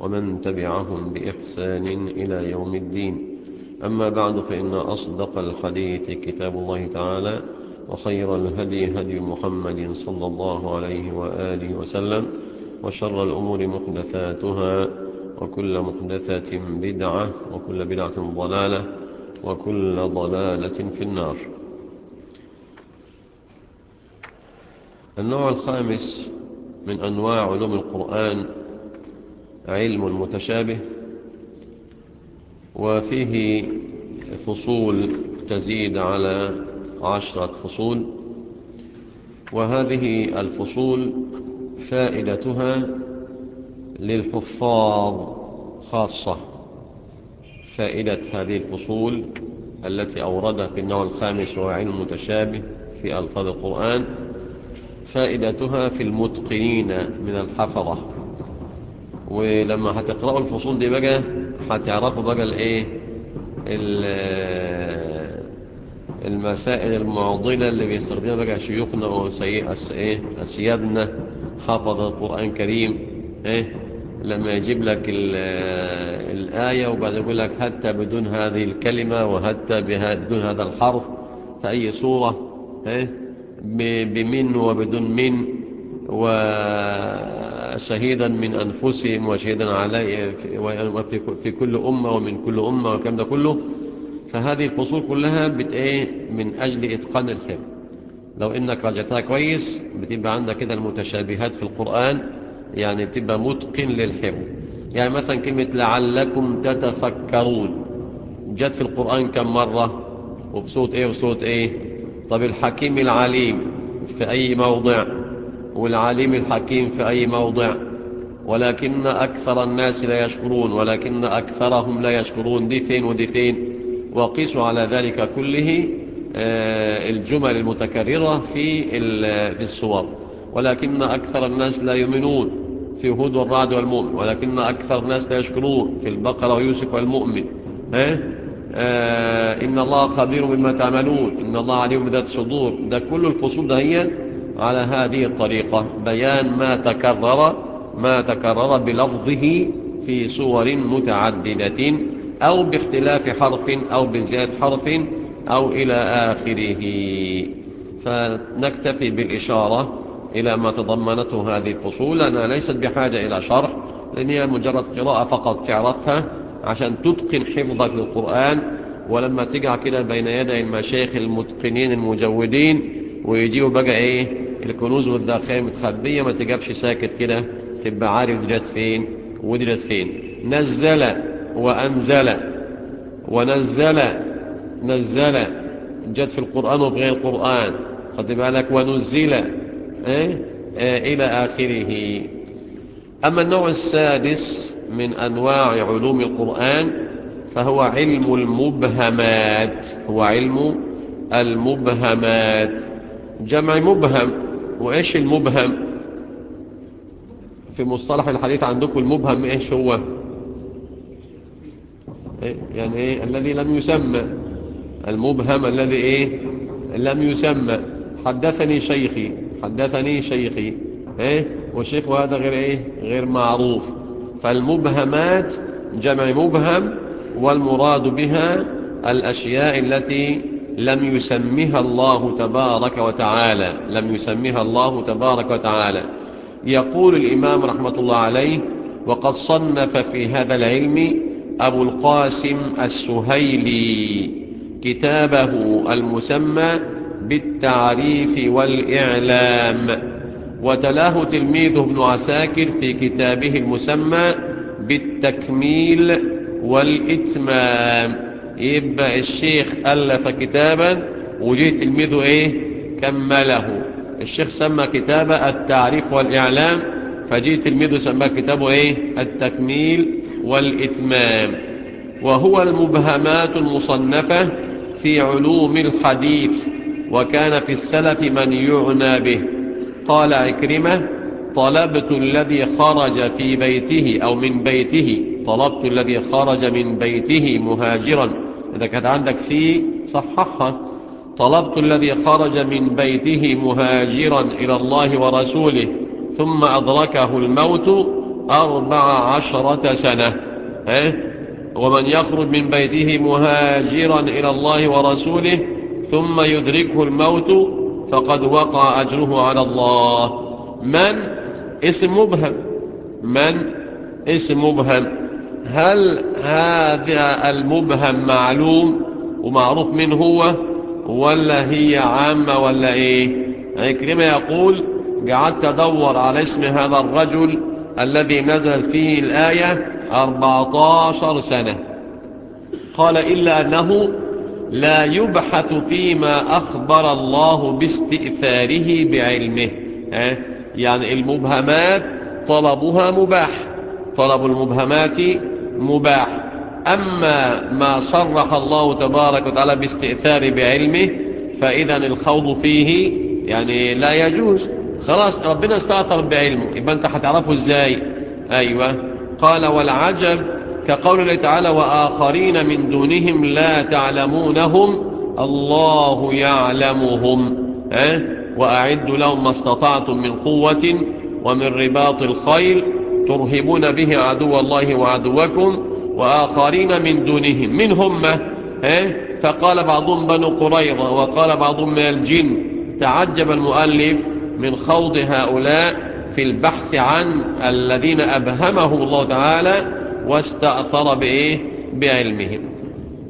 ومن تبعهم بإحسان إلى يوم الدين. أما بعد فإن أصدق الحديث كتاب الله تعالى وخير الهدي هدي محمد صلى الله عليه وآله وسلم وشر الأمور محدثاتها وكل محدثة بدعة وكل بدعة ضلالة وكل ضلالة في النار. النوع الخامس من أنواع علوم القرآن علم متشابه وفيه فصول تزيد على عشرة فصول وهذه الفصول فائدتها للحفاظ خاصة. فائدة هذه الفصول التي أوردها في النوع الخامس وهو علم متشابه في ألفاظ القرآن فائدتها في المتقنين من الحفظة. ولما هتقرأوا الفصول دي بقى هتعرفوا بقى الإيه؟ المسائل المعضلة اللي بيستخدمها بقى شيوخنا وسيادنا حفظ القرآن الكريم إيه؟ لما يجيب لك الآية وبعد يقول لك حتى بدون هذه الكلمة وحتى بدون هذا الحرف في أي صورة إيه؟ بمن وبدون من وشهيدا من أنفسهم وشهيدا علي في كل أمة ومن كل أمة والكلام ده كله فهذه الفصول كلها بت إيه؟ من أجل إتقان الحفظ. لو إنك رجعتها كويس بتبقى عندك كده المتشابهات في القرآن يعني تبقى متقن للحفظ. يعني مثلا كلمة لعلكم تتفكرون. جت في القرآن كم مرة؟ وفي صوت إيه؟ وصوت إيه؟ طب الحكيم العليم في أي موضع؟ والعليم الحكيم في أي موضع. ولكن أكثر الناس لا يشكرون ولكن أكثرهم لا يشكرون. دي فين ودي فين وقيسوا على ذلك كله الجمل المتكررة في الصور. ولكن أكثر الناس لا يؤمنون في هود والرعد والمؤمن. ولكن أكثر الناس لا يشكرون في البقرة ويوسف والمؤمن. ها؟ آه إن الله خبير بما تعملون. إن الله عليم بذات الصدور. ده كل الفصول دهيت على هذه الطريقة. بيان ما تكرر ما تكرر بلفظه في صور متعددة أو باختلاف حرف أو بزيادة حرف أو إلى آخره. فنكتفي بالإشارة إلى ما تضمنته هذه الفصول. لأنها ليست بحاجة إلى شرح لأن هي مجرد قراءة فقط تعرفها عشان تتقن حفظك للقرآن. ولما تقع كده بين يدي المشايخ المتقنين المجودين ويجيبوا بقى إيه؟ الكنوز والذخائر متخبية ما تقفش ساكت كده تبقى عارف جت فين ودي جت فين. نزل وأنزل ونزل نزل جت في القرآن وفي غير القرآن. خد بالك؟ ونزل إيه؟ آه إلى آخره. أما النوع السادس من أنواع علوم القرآن فهو علم المبهمات هو علم المبهمات. جمع مبهم وإيش المبهم؟ في مصطلح الحديث عندكم المبهم إيش هو؟ إيه؟ يعني إيه؟ الذي لم يسمى. المبهم الذي إيه؟ لم يسمى. حدثني شيخي حدثني شيخي. إيه؟ والشيخ هذا غير إيه؟ غير معروف. فالمبهمات جمع مبهم والمراد بها الأشياء التي لم يسمها الله تبارك وتعالى لم يسمها الله تبارك وتعالى. يقول الإمام رحمة الله عليه وقد صنف في هذا العلم أبو القاسم السهيلي كتابه المسمى بالتعريف والإعلام وتلاه تلميذه ابن عساكر في كتابه المسمى بالتكميل والإتمام. يبقى الشيخ ألف كتابا وجه تلميذه إيه؟ كمله. الشيخ سمى كتابه التعريف والإعلام فجي تلميذه سماه كتابه إيه؟ التكميل والإتمام. وهو المبهمات المصنفة في علوم الحديث وكان في السلف من يعنى به. قال عكرمة طلبت الذي خرج في بيته أو من بيته طلبت الذي خرج من بيته مهاجرا. إذا كانت عندك فيه صححها. طلبت الذي خرج من بيته مهاجرا إلى الله ورسوله ثم أدركه الموت أربع عشرة سنة. ها؟ ومن يخرج من بيته مهاجرا إلى الله ورسوله ثم يدركه الموت فقد وقع أجره على الله. من؟ اسم مبهم. من؟ اسم مبهم. هل هذا المبهم معلوم ومعروف من هو ولا هي عامة ولا إيه؟ عكرمة يقول قعدت أدور على اسم هذا الرجل الذي نزلت فيه الآية 14 سنة. قال إلا أنه لا يبحث فيما أخبر الله باستئثاره بعلمه. يعني المبهمات طلبها مباح. طلب المبهمات مباح. أما ما صرح الله تبارك وتعالى باستئثار بعلمه فإذا الخوض فيه يعني لا يجوز. خلاص ربنا استأثر بعلمه. يبقى أنت هتعرفه إزاي؟ أيوة. قال والعجب كقول الله تعالى وآخرين من دونهم لا تعلمونهم الله يعلمهم. أه؟ وأعدوا لهم ما استطعتم من قوة ومن رباط الخيل. ترهبون به عدو الله وعدوكم وآخرين من دونهم. من هم؟ فقال بعضهم بنو قريظة وقال بعضهم من الجن. تعجب المؤلف من خوض هؤلاء في البحث عن الذين أبهمهم الله تعالى واستأثر بإيه؟ بعلمهم.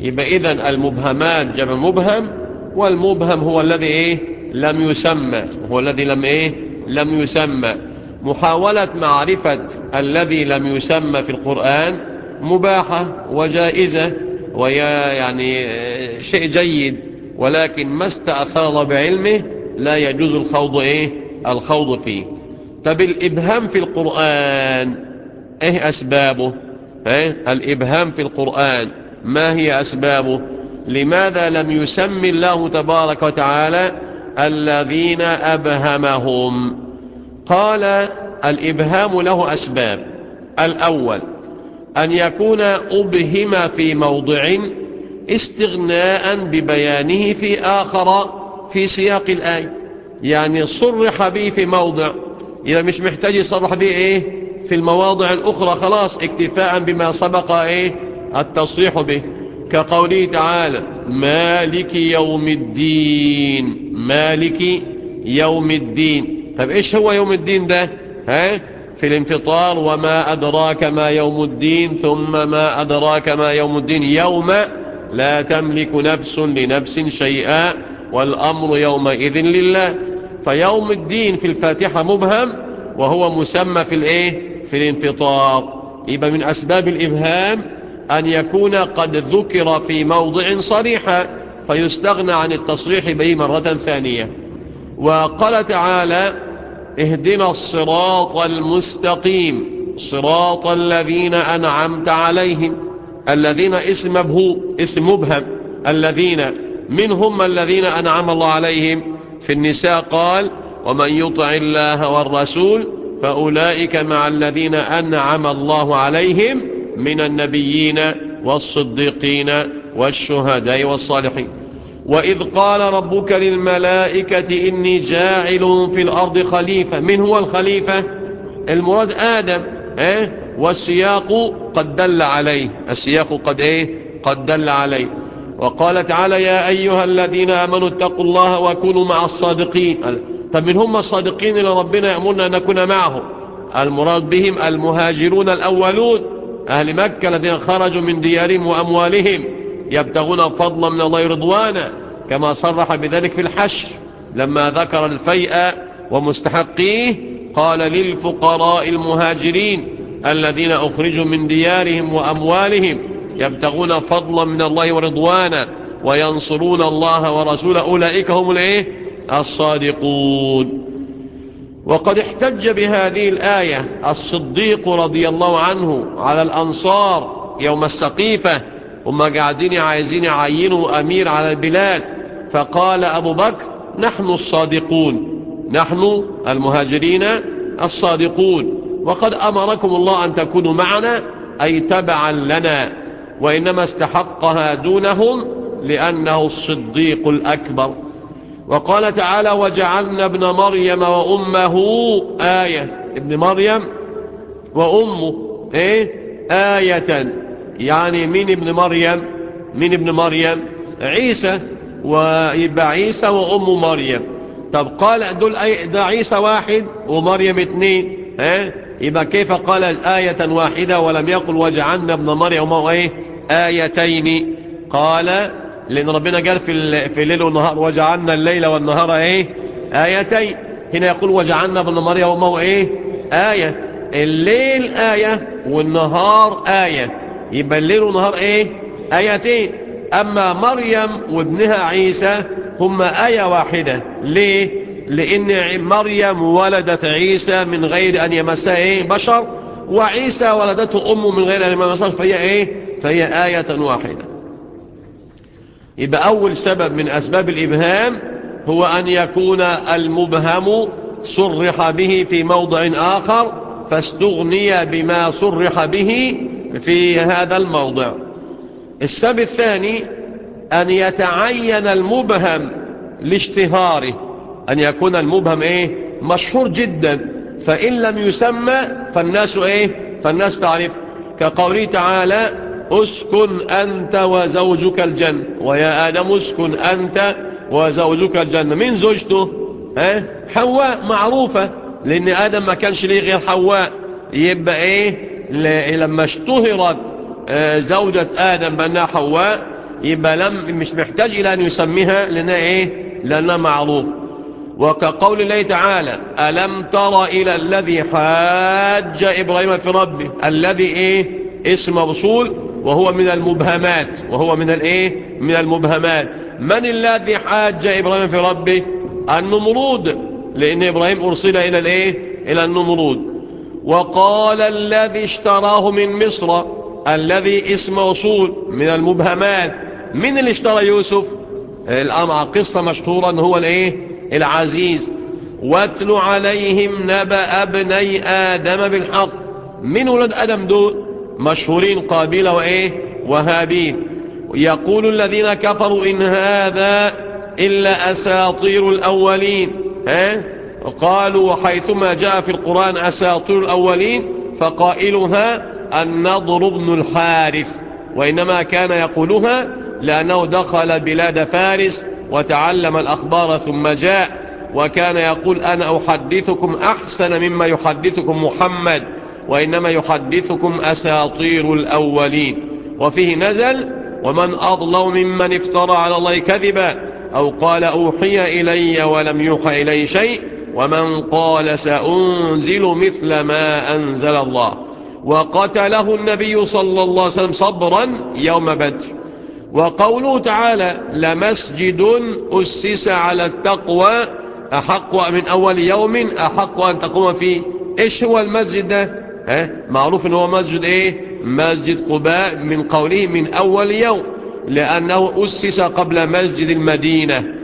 يبقى إذن المبهمات جمع مبهم والمبهم هو الذي إيه؟ لم يسمى. هو الذي لم إيه؟ لم يسمى. محاولة معرفة الذي لم يسمى في القرآن مباحة وجائزة ويا يعني شيء جيد ولكن ما استأثر بعلمه لا يجوز الخوض إيه؟ الخوض فيه. طب الإبهام في القرآن إيه أسبابه؟ إيه؟ الإبهام في القرآن ما هي أسبابه؟ لماذا لم يسم الله تبارك وتعالى الذين أبهمهم؟ قال الإبهام له أسباب. الأول أن يكون أبهم في موضع استغناء ببيانه في آخر في سياق الآية يعني صرح به في موضع. إذا مش محتاج يصرح به إيه؟ في المواضع الأخرى خلاص اكتفاء بما سبق إيه؟ التصريح به. كقوله تعالى مالك يوم الدين. مالك يوم الدين. طب إيش هو يوم الدين ده؟ ها؟ في الانفطار وما أدراك ما يوم الدين ثم ما أدراك ما يوم الدين. يوم لا تملك نفس لنفس شيئا والأمر يومئذ لله. فيوم الدين في الفاتحة مبهم وهو مسمى في الإيه؟ في الانفطار. يبقى من أسباب الإبهام أن يكون قد ذكر في موضع صريحا فيستغنى عن التصريح به مرة ثانية. وقال تعالى اهدنا الصراط المستقيم. صراط الذين أنعمت عليهم. الذين اسم اسم مبهم الذين منهم الذين أنعم الله عليهم. في النساء قال ومن يطع الله والرسول فأولئك مع الذين أنعم الله عليهم من النبيين والصديقين والشهداء والصالحين. وإذ قال ربك للملائكة إني جاعل في الأرض خليفة. من هو الخليفة؟ المراد آدم آه؟ والسياق قد دل عليه. السياق قد إيه؟ قد دل عليه. وقال تعالى يا أيها الذين آمنوا اتقوا الله وكونوا مع الصادقين. طب من هم الصادقين اللي ربنا يأمرنا أن نكون معهم؟ المراد بهم المهاجرون الأولون أهل مكة الذين خرجوا من ديارهم وأموالهم. يبتغون فضلا من الله رضوانا كما صرح بذلك في الحشر لما ذكر الفيء ومستحقيه قال للفقراء المهاجرين الذين أخرجوا من ديارهم وأموالهم يبتغون فضلا من الله ورضوانا وينصرون الله ورسوله أولئك هم الإيه؟ الصادقون. وقد احتج بهذه الآية الصديق رضي الله عنه على الأنصار يوم السقيفة هم قاعدين عايزين يعينوا أمير على البلاد. فقال أبو بكر نحن الصادقون. نحن المهاجرين الصادقون. وقد أمركم الله أن تكونوا معنا أي تبعا لنا. وإنما استحقها دونهم لأنه الصديق الأكبر. وقال تعالى وجعلنا ابن مريم وأمه آية. ابن مريم وأمه إيه؟ آية. يعني مين ابن مريم؟ مين ابن مريم؟ عيسى ويبقى عيسى وأم مريم. طب قال دول ده عيسى واحد ومريم اثنين ها؟ يبقى كيف قال آية واحدة ولم يقل وجعلنا ابن مريم إيه؟ آيتين. قال لأن ربنا قال في في الليل والنهار وجعلنا الليل والنهار إيه؟ آيتين. هنا يقول وجعلنا ابن مريم إيه؟ آية. الليل آية والنهار آية. يبقى الليل والنهار إيه؟ آيتين. أما مريم وابنها عيسى هما آية واحدة. ليه؟ لأن مريم ولدت عيسى من غير أن يمسها إيه؟ بشر. وعيسى ولدته أمه من غير أن يمسها فهي إيه؟ فهي آية واحدة. يبقى أول سبب من أسباب الإبهام هو أن يكون المبهم صرح به في موضع آخر فاستغني بما صرح به في هذا الموضع. السبب الثاني أن يتعين المبهم لاشتهاره. أن يكون المبهم إيه؟ مشهور جدا. فإن لم يسمى فالناس إيه؟ فالناس تعرف. كقوله تعالى أسكن أنت وزوجك الجنة. ويا آدم أسكن أنت وزوجك الجنة. من زوجته؟ حواء معروفة. لأن آدم ما كانش ليه غير حواء. يبقى إيه؟ لما اشتهرت زوجة آدم بأنها حواء يبقى لم مش محتاج إلى أن يسميها لأنها إيه؟ لأنها معروف. وكقول الله تعالى ألم تر إلى الذي حاج إبراهيم في ربه؟ الذي إيه؟ اسم موصول وهو من المبهمات وهو من الإيه من المبهمات. من الذي حاج إبراهيم في ربه؟ النمرود لأن إبراهيم أرسل إلى الإيه إلى النمرود. وقال الذي اشتراه من مصر الذي اسم موصول من المبهمات. من اللي اشترى يوسف؟ الأمر قصة مشهورة هو الإيه؟ العزيز. واتل عليهم نبأ ابني آدم بالحق. من ولد آدم دول؟ مشهورين قابيل وإيه؟ وهابيل. يقول الذين كفروا إن هذا إلا أساطير الأولين. ها؟ قالوا وحيثما جاء في القرآن أساطير الأولين فقائلها النضر بن الحارث وإنما كان يقولها لأنه دخل بلاد فارس وتعلم الأخبار ثم جاء وكان يقول أنا أحدثكم أحسن مما يحدثكم محمد وإنما يحدثكم أساطير الأولين. وفيه نزل ومن أظلم ممن افترى على الله كذبا أو قال أوحي إلي ولم يوحى إلي شيء ومن قال سأنزل مثل ما أنزل الله. وقتله النبي صلى الله عليه وسلم صبرا يوم بدر. وقوله تعالى لمسجد أسس على التقوى أحق من أول يوم أحق أن تقوم فيه. إيش هو المسجد ده؟ ها؟ معروف أنه مسجد إيه؟ مسجد قباء من قوله من أول يوم لأنه أسس قبل مسجد المدينة.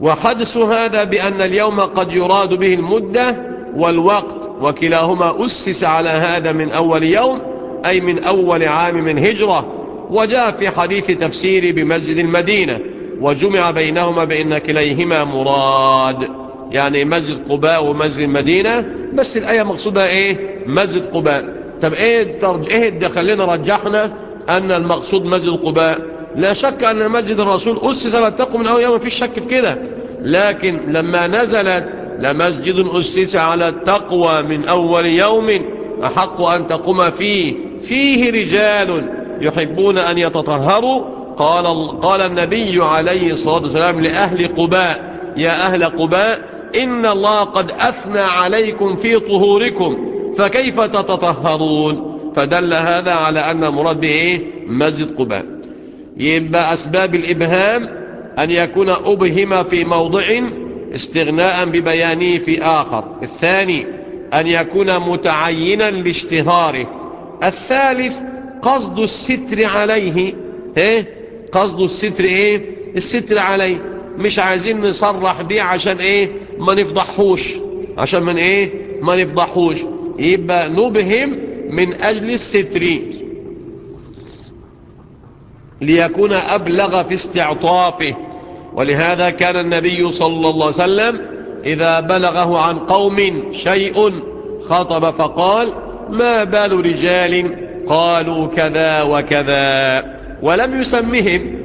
وحدث هذا بأن اليوم قد يراد به المدة والوقت وكلاهما أسس على هذا من أول يوم أي من أول عام من هجرة وجاء في حديث تفسير بمسجد المدينة وجمع بينهما بأن كليهما مراد يعني مسجد قباء ومسجد المدينة بس الآية مقصودها إيه؟ مسجد قباء. طب إيه. إيه خلينا رجحنا أن المقصود مسجد قباء. لا شك أن مسجد الرسول أسس التقوى من أول يوم فيش شك في كده. لكن لما نزلت لمسجد أسس على التقوى من أول يوم أحق أن تقوم فيه. فيه رجال يحبون أن يتطهروا. قال, قال النبي عليه الصلاة والسلام لأهل قباء يا أهل قباء إن الله قد أثنى عليكم في طهوركم فكيف تتطهرون؟ فدل هذا على أن مراد بإيه مسجد قباء. يبقى أسباب الإبهام أن يكون أبهم في موضع استغناء ببيانه في آخر. الثاني أن يكون متعينا لاشتهاره. الثالث قصد الستر عليه. إيه؟ قصده الستر إيه؟ الستر عليه. مش عايزين نصرح بيه عشان إيه؟ ما نفضحوش عشان من إيه؟ ما نفضحوش يبقى نبهم من أجل الستر. ليكون أبلغ في استعطافه. ولهذا كان النبي صلى الله عليه وسلم إذا بلغه عن قوم شيء خطب فقال ما بال رجال قالوا كذا وكذا ولم يسمهم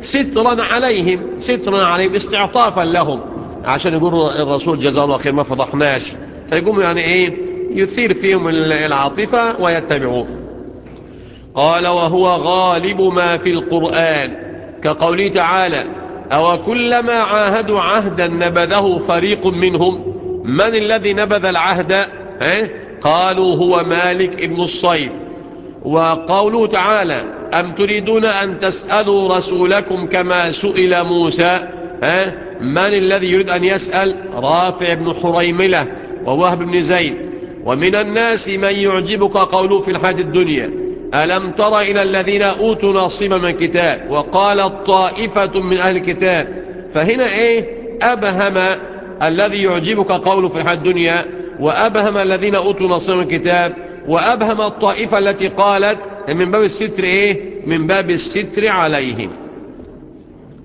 سترا عليهم سترا عليهم استعطافا لهم. عشان يقول الرسول جزاه الله خير ما فضحناش. فيقوم يعني إيه يثير فيهم العاطفة ويتبعوه. قال وهو غالب ما في القرآن. كقوله تعالى أو كلما عاهدوا عهدا نبذه فريق منهم. من الذي نبذ العهد؟ قالوا هو مالك ابن الصيف. وقوله تعالى أم تريدون أن تسألوا رسولكم كما سئل موسى؟ من الذي يريد أن يسأل؟ رافع بن حريملة ووهب بن زيد. ومن الناس من يعجبك قوله في الحياة الدنيا ألم تر إلى الذين أوتوا نصيبا من الكتاب وقالت طائفة من أهل الكتاب فهنا إيه؟ أبهم الذي يعجبك قوله في الحياة الدنيا وأبهم الذين أوتوا نصيبا من الكتاب وأبهم الطائفة التي قالت من باب الستر إيه؟ من باب الستر عليهم.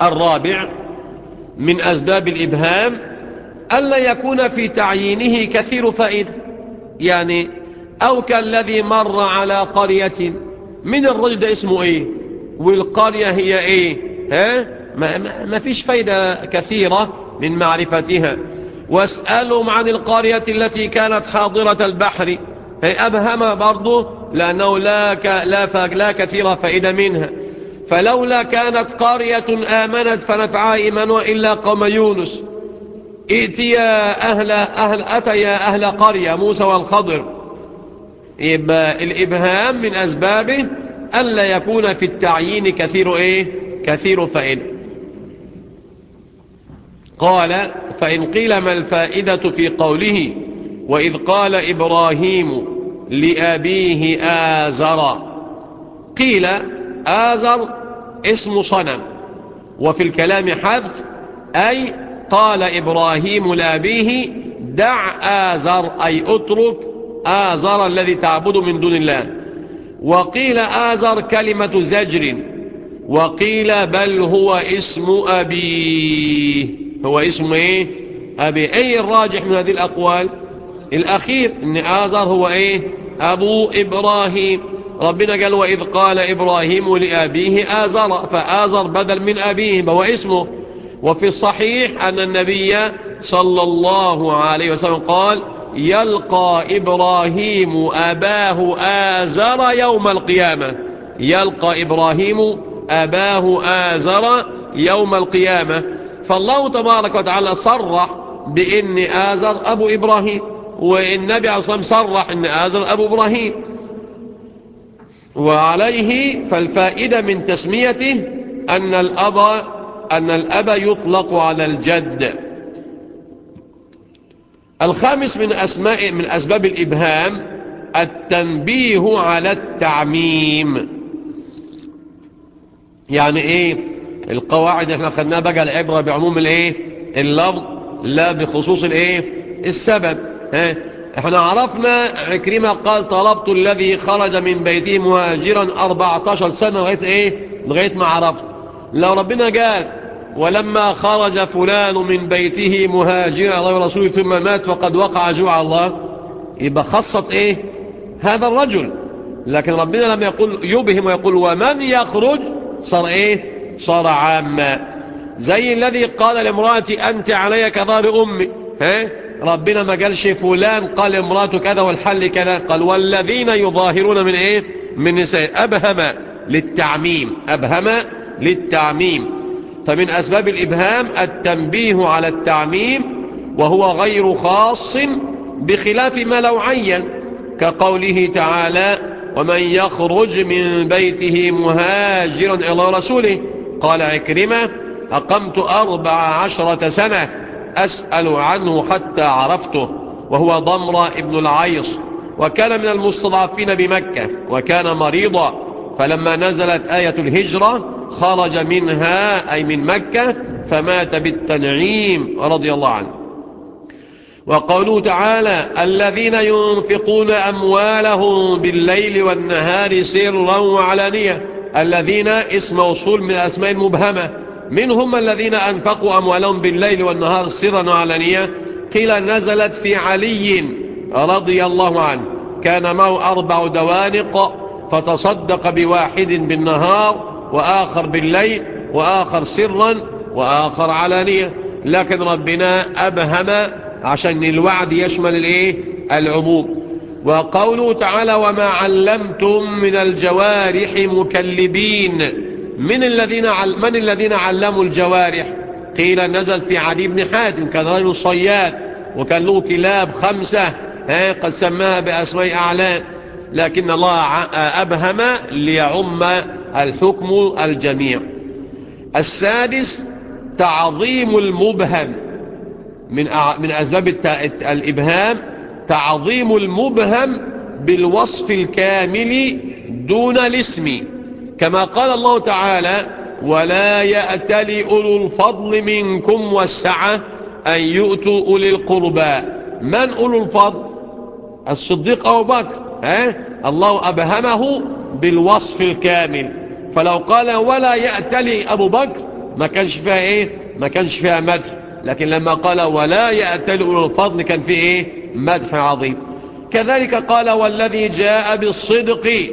الرابع من أسباب الإبهام ألا يكون في تعيينه كثير فائدة. يعني أو كالذي مر على قرية من الرجل ده اسمه إيه؟ والقرية هي إيه؟ ها؟ ما, ما, ما فيش فايدة كثيرة من معرفتها. واسألهم عن القرية التي كانت حاضرة البحر. هي أبهم برضه لأنه لا, ك... لا, ف... لا كثير فائدة منها. فلولا كانت قرية آمنت فنفعها إيمانها إلا قوم يونس. ائتيا أهل, أهل أتيا أهل قرية موسى والخضر. يبقى الإبهام من أسبابه ألا يكون في التعيين كثير إيه؟ كثير فائدة قال فإن قيل ما الفائدة في قوله وإذ قال إبراهيم لأبيه آزر. قيل آزر اسم صنم. وفي الكلام حذف أي قال إبراهيم لأبيه دع آزر أي اترك آزر الذي تعبد من دون الله. وقيل آزر كلمة زجر. وقيل بل هو اسم أبيه هو اسم إيه؟ أبي. أي الراجح من هذه الأقوال؟ الأخير إن آزر هو إيه؟ أبو إبراهيم. ربنا قال وإذ قال إبراهيم لأبيه آزر. فآزر بدل من أبيه هو اسمه. وفي الصحيح أن النبي صلى الله عليه وسلم قال يلقى إبراهيم أباه آزر يوم القيامة. يلقى إبراهيم أباه آزر يوم القيامة. فالله تبارك وتعالى صرح بإن آزر أبو إبراهيم والنبي عليه الصلاة والسلام صرح أن آزر أبو إبراهيم. وعليه فالفائدة من تسميته أن الأب أن الأب يطلق على الجد. الخامس من أسماء من أسباب الإبهام التنبيه على التعميم. يعني إيه؟ القواعد إحنا خدناها بقى العبرة بعموم الإيه؟ اللفظ لا بخصوص الإيه؟ السبب. ها؟ إحنا عرفنا عكرمة قال طلبت الذي خرج من بيته مهاجرا 14 سنة لغاية إيه؟ لغاية ما عرفت. لو ربنا قال ولما خرج فلان من بيته مهاجرا الله ورسوله ثم مات فقد وقع جوع الله. يبقى خصت إيه؟ هذا الرجل. لكن ربنا لما يقول يبهم ويقول ومن يخرج؟ صار إيه؟ صار عاما. زي الذي قال لامرأتي أنت علي كظهر أمي ها؟ ربنا ما قالش فلان قال امراته كذا والحل كذا. قال والذين يظاهرون من إيه؟ من نساء. أبهم للتعميم. أبهم للتعميم. فمن أسباب الإبهام التنبيه على التعميم وهو غير خاص بخلاف ما لو عين كقوله تعالى ومن يخرج من بيته مهاجرا إلى رسوله قال عكرمة أقمت أربع عشرة سنة أسأل عنه حتى عرفته وهو ضمر ابن العيص وكان من المستضعفين بمكة وكان مريضا فلما نزلت آية الهجرة خرج منها أي من مكة فمات بالتنعيم رضي الله عنه. وقوله تعالى الذين ينفقون أموالهم بالليل والنهار سرا وعلانية. الذين اسم وصول من الأسماء المبهمة. منهم الذين أنفقوا أموالهم بالليل والنهار سرا وعلانية. قيل نزلت في علي رضي الله عنه. كان معه أربع دوانق فتصدق بواحد بالنهار وآخر بالليل وآخر سرا وآخر علانية. لكن ربنا أبهم عشان الوعد يشمل الإيه؟ العموم. وقوله تعالى وما علمتم من الجوارح مكلبين من الذين من الذين علموا الجوارح؟ قيل نزل في علي بن حاتم كان رجل صياد وكان له كلاب خمسة ها قد سماها بأسماء أعلام لكن الله أبهم ليعم الحكم الجميع. السادس تعظيم المبهم. من من أسباب الإبهام تعظيم المبهم بالوصف الكامل دون الاسم. كما قال الله تعالى ولا يأتل أولو الفضل منكم والسعة أن يؤتوا أولي القربى. من أولو الفضل؟ الصديق أبو بكر ها؟ الله أبهمه بالوصف الكامل. فلو قال ولا يأتلي أبو بكر ما كانش فيها إيه؟ ما كانش فيها مدح. لكن لما قال ولا يأتل أولو الفضل كان فيه إيه؟ مدح عظيم. كذلك قال والذي جاء بالصدق.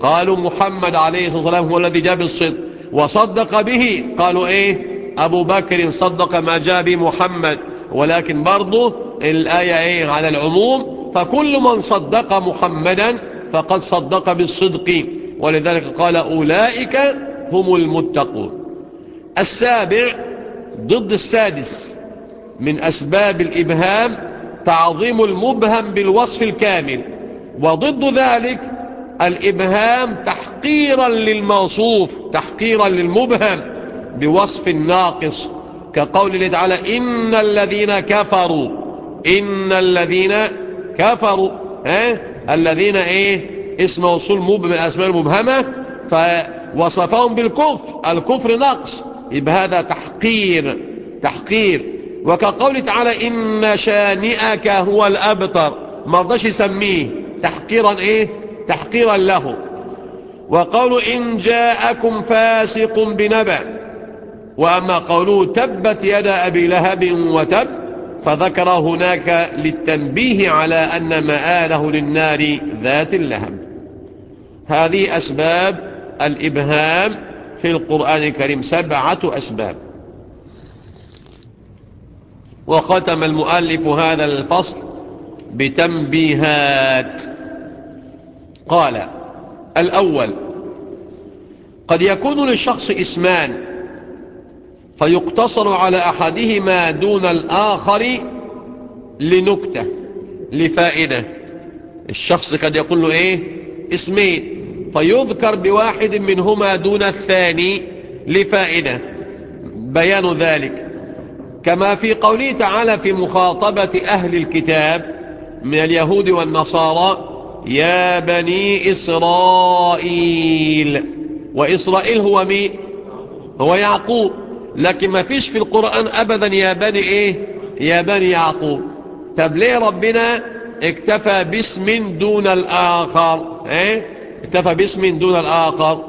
قالوا محمد عليه الصلاة والسلام هو الذي جاء بالصدق. وصدق به. قالوا إيه؟ أبو بكر صدق ما جاء بمحمد. ولكن برضه الآية إيه؟ على العموم. فكل من صدق محمدا فقد صدق بالصدق. ولذلك قال أولئك هم المتقون. السابع ضد السادس من أسباب الإبهام تعظيم المبهم بالوصف الكامل. وضد ذلك الإبهام تحقيرا للموصوف تحقيرا للمبهم بوصف ناقص كقول الله تعالى إن الذين كفروا إن الذين كفروا ها؟ الذين إيه؟ اسم وصول مبهم الأسماء المبهمة فوصفهم بالكفر. الكفر نقص. يبقى هذا تحقير تحقير. وكقول تعالى إن شانئك هو الأبتر. ما رضاش يسميه. تحقيرا إيه؟ تحقيرا له. وقول إن جاءكم فاسق بنبأ. وأما قوله تبت يد أبي لهب وتب فذكر هناك للتنبيه على أن مآله للنار ذات اللهب. هذه أسباب الإبهام في القرآن الكريم سبعة أسباب. وختم المؤلف هذا الفصل بتنبيهات. قال الأول قد يكون للشخص إسمان فيقتصر على أحدهما دون الآخر لنكتة لفائدة. الشخص قد يقول له إيه؟ اسمين فيذكر بواحد منهما دون الثاني لفائدة. بيان ذلك. كما في قوله تعالى في مخاطبة أهل الكتاب من اليهود والنصارى يا بني إسرائيل وإسرائيل هو مين هو يعقوب. لكن ما فيش في القرآن أبدا يا بني إيه؟ يا بني يعقوب. طب ليه ربنا اكتفى باسم دون الآخر؟ إيه؟ اكتفى باسم دون الآخر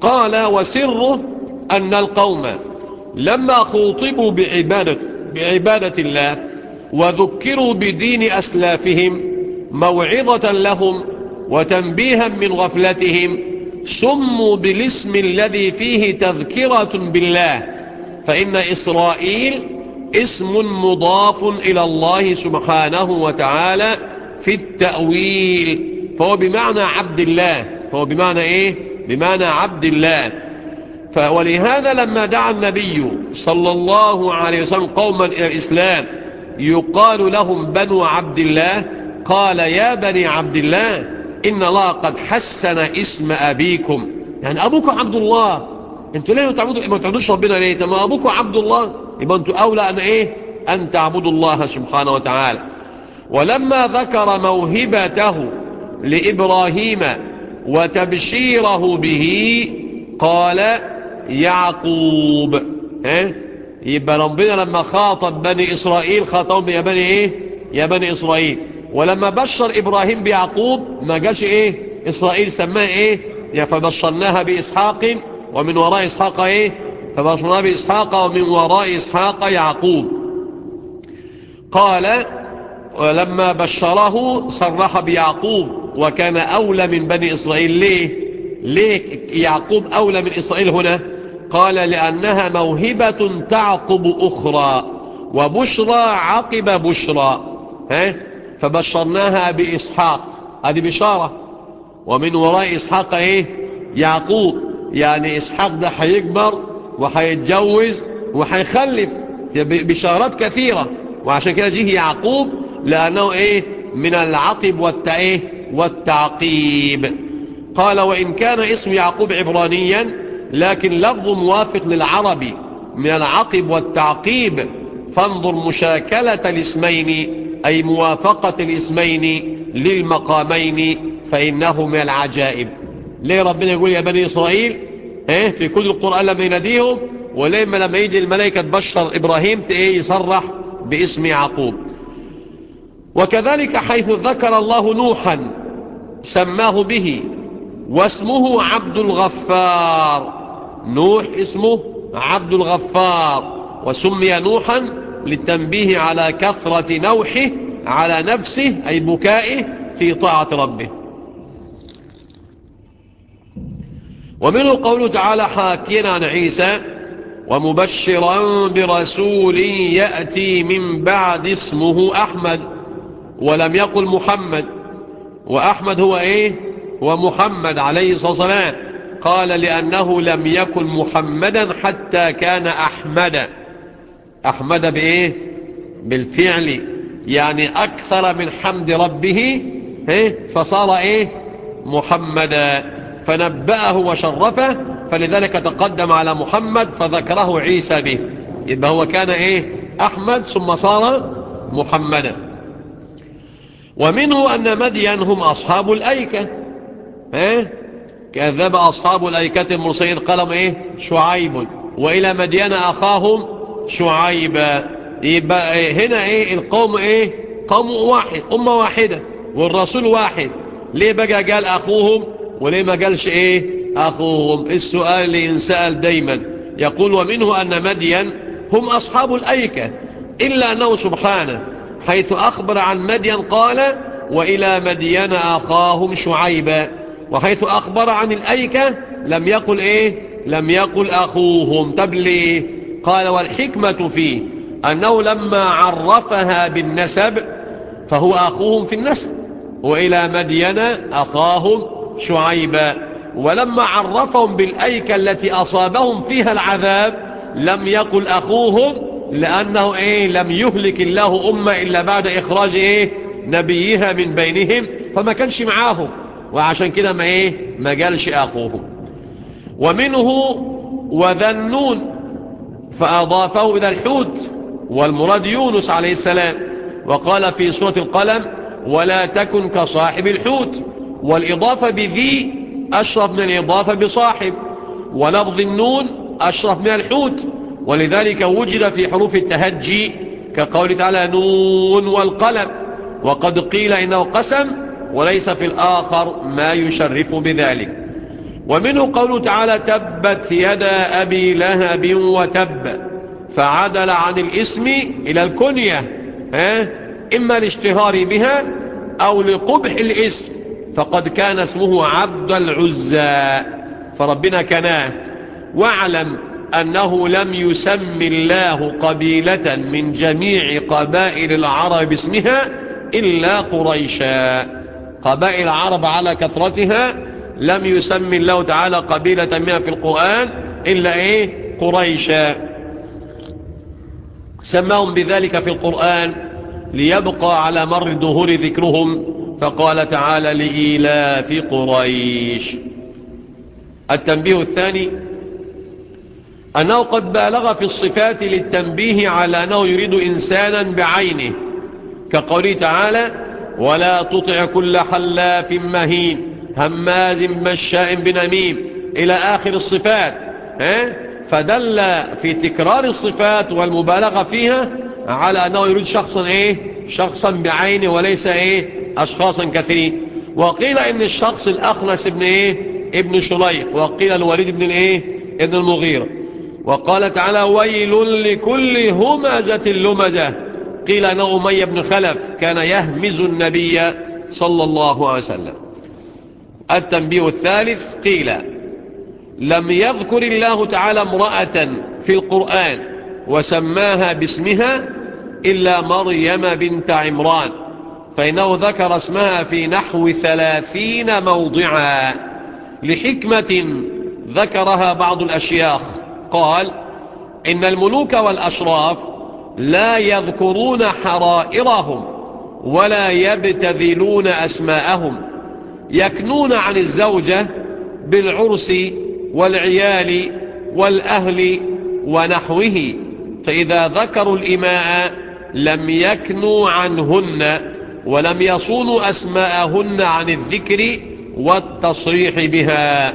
قال وسره أن القوم لما خوطبوا بعبادة, بعبادة الله وذكروا بدين أسلافهم موعظة لهم وتنبيها من غفلتهم سموا بالاسم الذي فيه تذكرة بالله فإن إسرائيل اسم مضاف إلى الله سبحانه وتعالى في التأويل فهو بمعنى عبد الله. فهو بمعنى إيه؟ بمعنى عبد الله. ولهذا لما دعا النبي صلى الله عليه وسلم قوما إلى الإسلام يقال لهم بنو عبد الله قال يا بني عبد الله إن الله قد حسن اسم أبيكم. يعني أبوكم عبد الله. أنتوا ليه ما تعبدوش ربنا ليه؟ طب ما أبوكم عبد الله. يبقى أنتوا أولى أن إيه؟ أن تعبدوا الله سبحانه وتعالى. ولما ذكر موهبته لإبراهيم وتبشيره به قال يعقوب. ها؟ يبقى ربنا لما خاطب بني إسرائيل خاطبهم يا بني إيه؟ يا بني إسرائيل. ولما بشر إبراهيم بيعقوب ما قالش إيه؟ إسرائيل سماه إيه؟ يا فبشرناها بإسحاق ومن وراء إسحاق إيه؟ فبشرناها بإسحاق ومن وراء إسحاق يعقوب. قال ولما بشره صرح بيعقوب. وكان أولى من بني إسرائيل. ليه؟ ليه يعقوب أولى من إسرائيل هنا؟ قال لأنها موهبة تعقب أخرى وبشرى عقب بشرى. ها؟ فبشرناها بإسحاق. هذه بشارة. ومن وراء إسحاق إيه؟ يعقوب. يعني إسحاق ده هيكبر وهيتجوز وهيخلف بشارات كثيرة. وعشان كده جه يعقوب لأنه إيه؟ من العقب والتأيه. والتعقيب. قال وإن كان اسم يعقوب عبرانيا لكن لفظ موافق للعربي من العقب والتعقيب فانظر مشاكلة الاسمين أي موافقة الاسمين للمقامين فإنه من العجائب. ليه ربنا يقول يا بني إسرائيل؟ إيه؟ في كل القرآن لما يناديهم ولما لما يجي الملائكة تبشر إبراهيم إيه؟ يصرح باسم يعقوب. وكذلك حيث ذكر الله نوحا سماه به واسمه عبد الغفار. نوح اسمه عبد الغفار وسمي نوحا للتنبيه على كثرة نوحه على نفسه أي بكائه في طاعة ربه. ومنه قوله تعالى حاكيا عن عيسى ومبشرا برسول يأتي من بعد اسمه أحمد ولم يقل محمد. وأحمد هو إيه؟ هو محمد عليه الصلاة والسلام. قال لأنه لم يكن محمدا حتى كان أحمد. أحمد بإيه؟ بالفعل. يعني أكثر من حمد ربه إيه؟ فصار إيه؟ محمدا. فنبأه وشرفه فلذلك تقدم على محمد فذكره عيسى به. يبقى هو كان إيه؟ أحمد ثم صار محمدا. ومنه أن مدين هم أصحاب الأيكة. إيه كذب أصحاب الأيكة المرسلين قالوا إيه؟ شعيب. وإلى مدين أخاهم شعيب. يبقى هنا إيه؟ القوم إيه؟ قوم واحد أمة واحدة والرسول واحد. ليه بقى قال أخوهم؟ وليه ما قالش إيه؟ أخوهم. السؤال اللي ينسأل دايما. يقول ومنه أن مدين هم أصحاب الأيكة. إلا أنه سبحانه حيث أخبر عن مدين قال وإلى مدين أخاهم شعيبا وحيث أخبر عن الأيكة لم يقل إيه؟ لم يقل أخوهم. طب ليه؟ قال والحكمة فيه أنه لما عرفها بالنسب فهو أخوهم في النسب. وإلى مدين أخاهم شعيبا ولما عرفهم بالأيكة التي أصابهم فيها العذاب لم يقل أخوهم لأنه إيه لم يهلك الله أمة إلا بعد إخراج إيه نبيها من بينهم فما كانش معاهم. وعشان كده ما إيه ما قالش أخوهم. ومنه وذنون فأضافه إلى الحوت والمراد يونس عليه السلام. وقال في سورة القلم ولا تكن كصاحب الحوت. والإضافة بذي أشرف من الإضافة بصاحب. ولفظ النون أشرف من الحوت. ولذلك وجد في حروف التهجي كقول تعالى نون والقلم وقد قيل إنه قسم وليس في الآخر ما يشرف بذلك ومنه قوله تعالى تبت يدا أبي لهب وتب فعدل عن الاسم إلى الكنية ها؟ إما الاشتهار بها أو لقبح الاسم فقد كان اسمه عبد العزى فربنا كناه واعلم أنه لم يسم الله قبيلة من جميع قبائل العرب اسمها إلا قريشا. قبائل العرب على كثرتها لم يسم الله تعالى قبيلة منها في القرآن إلا إيه؟ قريشا. سماهم بذلك في القرآن ليبقى على مر الدهور ذكرهم فقال تعالى لإيلاف قريش. التنبيه الثاني أنه قد بالغ في الصفات للتنبيه على أنه يريد إنسانا بعينه. كقوله تعالى ولا تطع كل حلاف مهين هماز مشاء بنميم إلى آخر الصفات؟ فدل في تكرار الصفات والمبالغة فيها على أنه يريد شخصا إيه؟ شخصا بعينه وليس إيه؟ أشخاصا كثيرين. وقيل إن الشخص الأخنس ابن إيه؟ ابن شليق وقيل الوليد ابن الإيه؟ ابن المغيرة. وقال تعالى ويل لكل همزة لمزة. قيل أنه أمية بن خلف كان يهمز النبي صلى الله عليه وسلم. التنبيه الثالث قيل لم يذكر الله تعالى امرأة في القرآن وسماها باسمها إلا مريم بنت عمران فإنه ذكر اسمها في نحو ثلاثين موضعا لحكمة ذكرها بعض الأشياخ. قال إن الملوك والأشراف لا يذكرون حرائرهم ولا يبتذلون أسماءهم يكنون عن الزوجة بالعرس والعيال والأهل ونحوه فإذا ذكروا الإماء لم يكنوا عنهن ولم يصونوا أسماءهن عن الذكر والتصريح بها.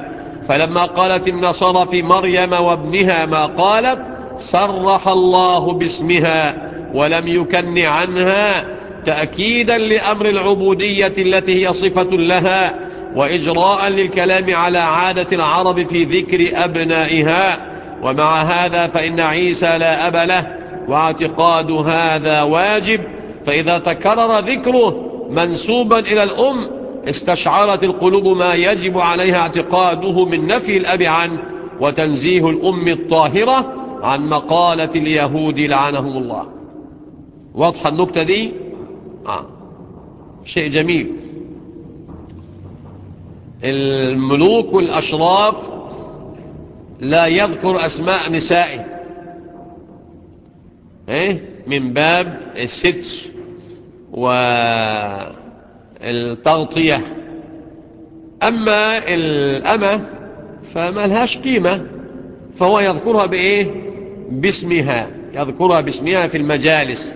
فلما قالت النصارى في مريم وابنها ما قالت صرح الله باسمها ولم يكن عنها تأكيدا لأمر العبودية التي هي صفة لها وإجراء للكلام على عادة العرب في ذكر أبنائها. ومع هذا فإن عيسى لا أب له واعتقاد هذا واجب. فإذا تكرر ذكره منسوبا إلى الأم استشعرت القلوب ما يجب عليها اعتقاده من نفي الأب عنه وتنزيه الأم الطاهرة عن مقالة اليهود لعنهم الله واضحة النكتة دي آه. شيء جميل الملوك والأشراف لا يذكر أسماء نسائه إيه؟ من باب الستر والتغطية أما الأمة فما لهاش قيمة فهو يذكرها بإيه؟ باسمها يذكرها باسمها في المجالس.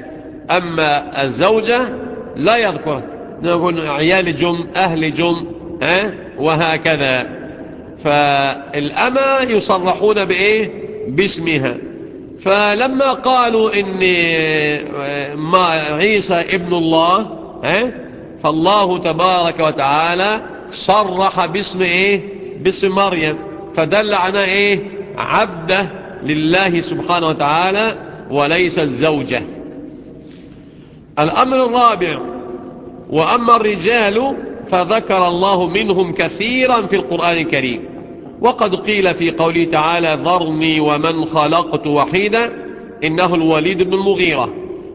أما الزوجة لا يذكرها نقول عيال جم أهل جم ها؟ وهكذا. فالأمة يصرحون بإيه؟ باسمها. فلما قالوا إن ما عيسى ابن الله ها؟ فالله تبارك وتعالى صرح باسم إيه؟ باسم مريم. فدل على إيه؟ عبده لله سبحانه وتعالى وليس الزوجة. الأمر الرابع وأما الرجال فذكر الله منهم كثيرا في القرآن الكريم. وقد قيل في قوله تعالى ذرني ومن خلقت وحيدا إنه الوليد بن المغيرة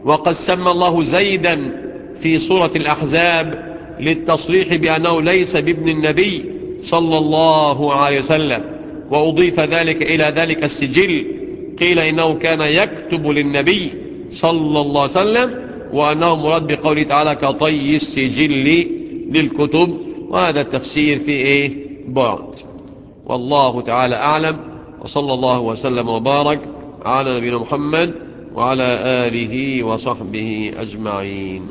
وقد سمى الله زيدا في سورة الأحزاب للتصريح بأنه ليس بابن النبي صلى الله عليه وسلم. وأضيف ذلك إلى ذلك السجل. قيل إنه كان يكتب للنبي صلى الله عليه وسلم وأنه مراد بقوله تعالى كطي السجل للكتب. وهذا التفسير في إيه؟ بعد. والله تعالى أعلم. وصلى الله وسلم وبارك على نبينا محمد وعلى آله وصحبه أجمعين.